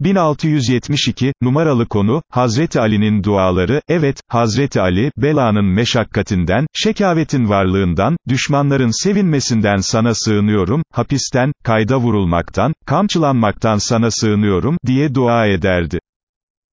1672, numaralı konu, Hazreti Ali'nin duaları, evet, Hazreti Ali, belanın meşakkatinden, şekavetin varlığından, düşmanların sevinmesinden sana sığınıyorum, hapisten, kayda vurulmaktan, kamçılanmaktan sana sığınıyorum, diye dua ederdi.